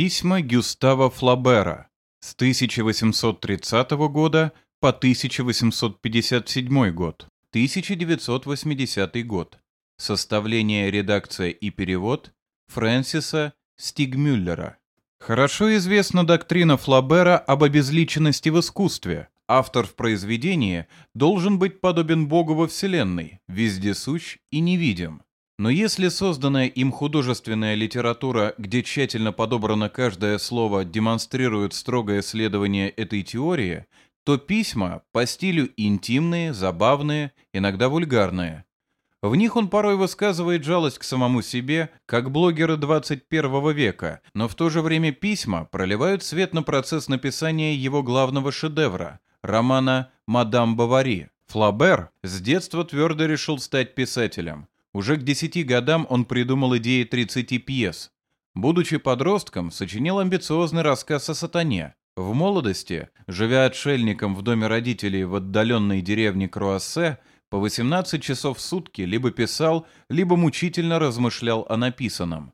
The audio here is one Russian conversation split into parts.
Письма Гюстава Флабера с 1830 года по 1857 год, 1980 год. Составление, редакция и перевод Фрэнсиса Стигмюллера. Хорошо известна доктрина Флабера об обезличенности в искусстве. Автор в произведении должен быть подобен Богу во Вселенной, вездесущ и невидим. Но если созданная им художественная литература, где тщательно подобрано каждое слово, демонстрирует строгое следование этой теории, то письма по стилю интимные, забавные, иногда вульгарные. В них он порой высказывает жалость к самому себе, как блогеры 21 века, но в то же время письма проливают свет на процесс написания его главного шедевра – романа «Мадам Бавари». Флабер с детства твердо решил стать писателем – уже к 10 годам он придумал идеи 30 пьес. Будучи подростком, сочинил амбициозный рассказ о сатане. В молодости, живя отшельником в доме родителей в отдаленной деревне Круассе, по 18 часов в сутки либо писал, либо мучительно размышлял о написанном.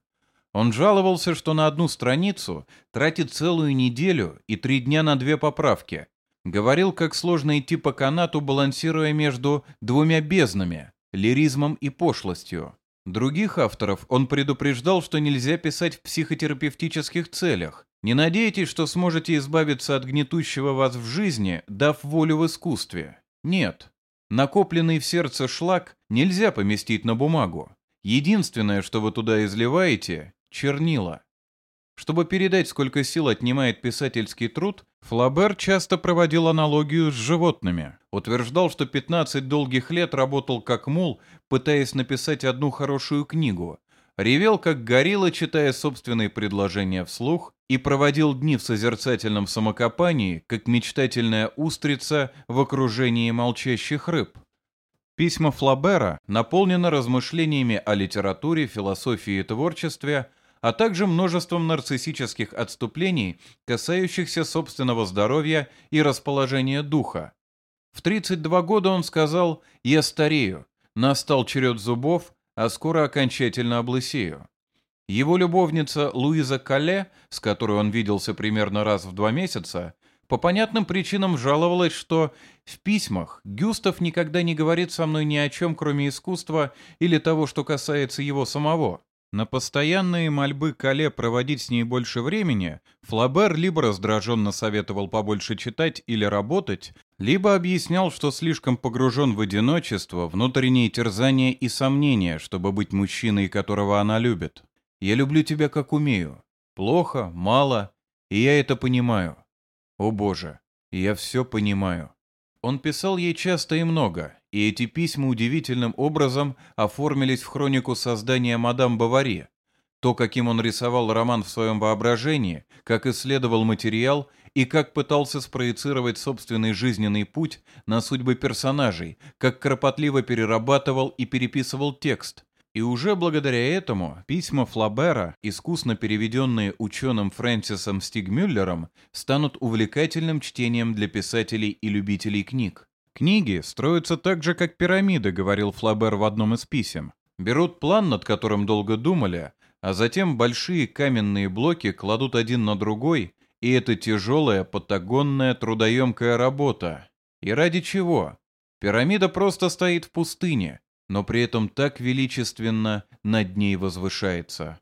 Он жаловался, что на одну страницу тратит целую неделю и три дня на две поправки. Говорил, как сложно идти по канату, балансируя между двумя безднами лиризмом и пошлостью. Других авторов он предупреждал, что нельзя писать в психотерапевтических целях. Не надейтесь, что сможете избавиться от гнетущего вас в жизни, дав волю в искусстве. Нет. Накопленный в сердце шлак нельзя поместить на бумагу. Единственное, что вы туда изливаете – чернила. Чтобы передать, сколько сил отнимает писательский труд, Флабер часто проводил аналогию с животными. Утверждал, что 15 долгих лет работал как мул, пытаясь написать одну хорошую книгу. Ревел как горилла, читая собственные предложения вслух, и проводил дни в созерцательном самокопании, как мечтательная устрица в окружении молчащих рыб. Письма Флабера наполнены размышлениями о литературе, философии и творчестве – а также множеством нарциссических отступлений, касающихся собственного здоровья и расположения духа. В 32 года он сказал «Я старею, настал черед зубов, а скоро окончательно облысею». Его любовница Луиза Кале, с которой он виделся примерно раз в два месяца, по понятным причинам жаловалась, что в письмах Гюстав никогда не говорит со мной ни о чем, кроме искусства или того, что касается его самого. На постоянные мольбы Кале проводить с ней больше времени Флабер либо раздраженно советовал побольше читать или работать, либо объяснял, что слишком погружен в одиночество, внутренние терзания и сомнения, чтобы быть мужчиной, которого она любит. «Я люблю тебя как умею. Плохо, мало, и я это понимаю. О боже, я все понимаю». Он писал ей часто и много, и эти письма удивительным образом оформились в хронику создания «Мадам Бавари». То, каким он рисовал роман в своем воображении, как исследовал материал и как пытался спроецировать собственный жизненный путь на судьбы персонажей, как кропотливо перерабатывал и переписывал текст. И уже благодаря этому письма Флабера, искусно переведенные ученым Фрэнсисом Стигмюллером, станут увлекательным чтением для писателей и любителей книг. Книги строятся так же, как пирамиды, говорил Флабер в одном из писем. Берут план, над которым долго думали, а затем большие каменные блоки кладут один на другой, и это тяжелая, патагонная, трудоемкая работа. И ради чего? Пирамида просто стоит в пустыне, но при этом так величественно над ней возвышается.